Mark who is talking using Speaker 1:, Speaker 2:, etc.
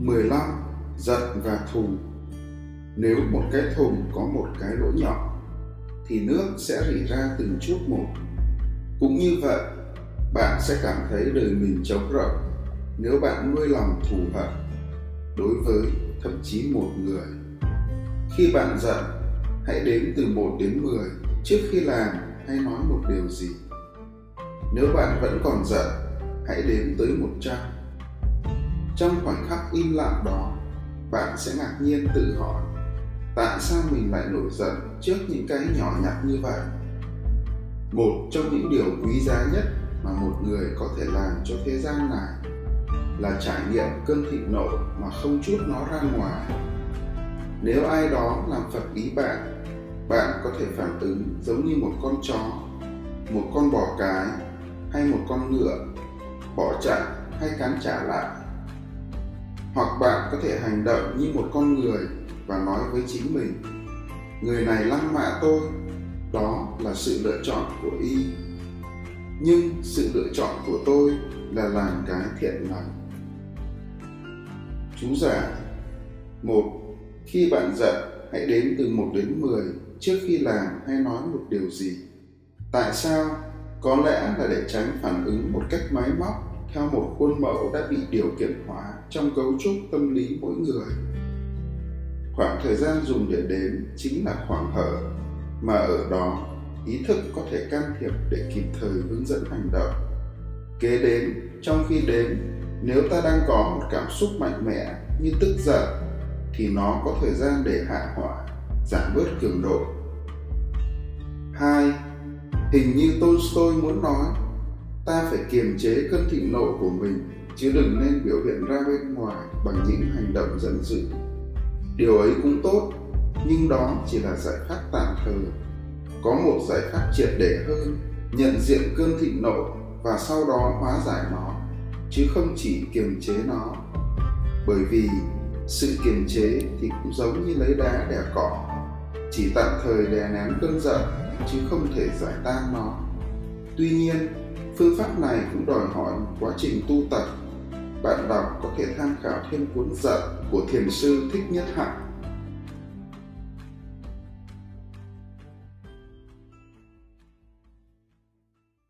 Speaker 1: 15. Giận và thù Nếu một cái thùng có một cái lỗ nhỏ, thì nước sẽ rỉ ra từng chút một. Cũng như vậy, bạn sẽ cảm thấy đời mình trống rỗng nếu bạn nuôi lòng thù hận đối với thậm chí một người. Khi bạn giận, hãy đếm từ 1 đến 10 trước khi làm hay nói một điều gì. Nếu bạn vẫn còn giận, hãy đếm tới 100. Trong khoảnh khắc im lặng đó, bạn sẽ ngạc nhiên tự hỏi tại sao mình lại nổi giận trước những cái nhỏ nhặt như vậy? Một trong những điều quý giá nhất mà một người có thể làm cho thế gian này là trải nghiệm cơn thịnh nộ mà không chút nó ra ngoài. Nếu ai đó làm phật ý bạn bạn có thể phản ứng giống như một con chó một con bò cái hay một con ngựa bỏ chạy hay cắn trả lại hoặc bạn có thể hành động như một con người và nói với chính mình, người này lăng mạ tôi. Đó là sự lựa chọn của y. Nhưng sự lựa chọn của tôi là làm cái thiện lành. Chú giải một, khi bạn giận, hãy đếm từ 1 đến 10 trước khi làm hay nói một điều gì. Tại sao? Có lẽ là để tránh phản ứng một cách máy móc theo một khuôn mẫu đã bị điều kiện hóa trong cấu trúc tâm lý mỗi người. Khoảng thời gian dùng để đếm chính là khoảng hở, mà ở đó, ý thức có thể can thiệp để kịp thời hướng dẫn hành động. Kế đến trong khi đếm, nếu ta đang có một cảm xúc mạnh mẽ như tức giận, thì nó có thời gian để hạ hỏa, giảm bớt cường độ. Hai, hình như tolstoy muốn nói ta phải kiềm chế cơn thịnh nộ của mình, chứ đừng nên biểu hiện ra bên ngoài bằng những hành động giận dữ. Điều ấy cũng tốt, nhưng đó chỉ là giải pháp tạm thời. Có một giải pháp triệt để hơn, nhận diện cơn thịnh nộ và sau đó hóa giải nó, chứ không chỉ kiềm chế nó. Bởi vì sự kiềm chế thì cũng giống như lấy đá đè cỏ, chỉ tạm thời đè nén cơn giận, chứ không thể giải tan nó. Tuy nhiên phương pháp này cũng đòi hỏi một quá trình tu tập. Bạn đọc có thể tham khảo thêm cuốn giận của thiền sư thích nhất hạnh.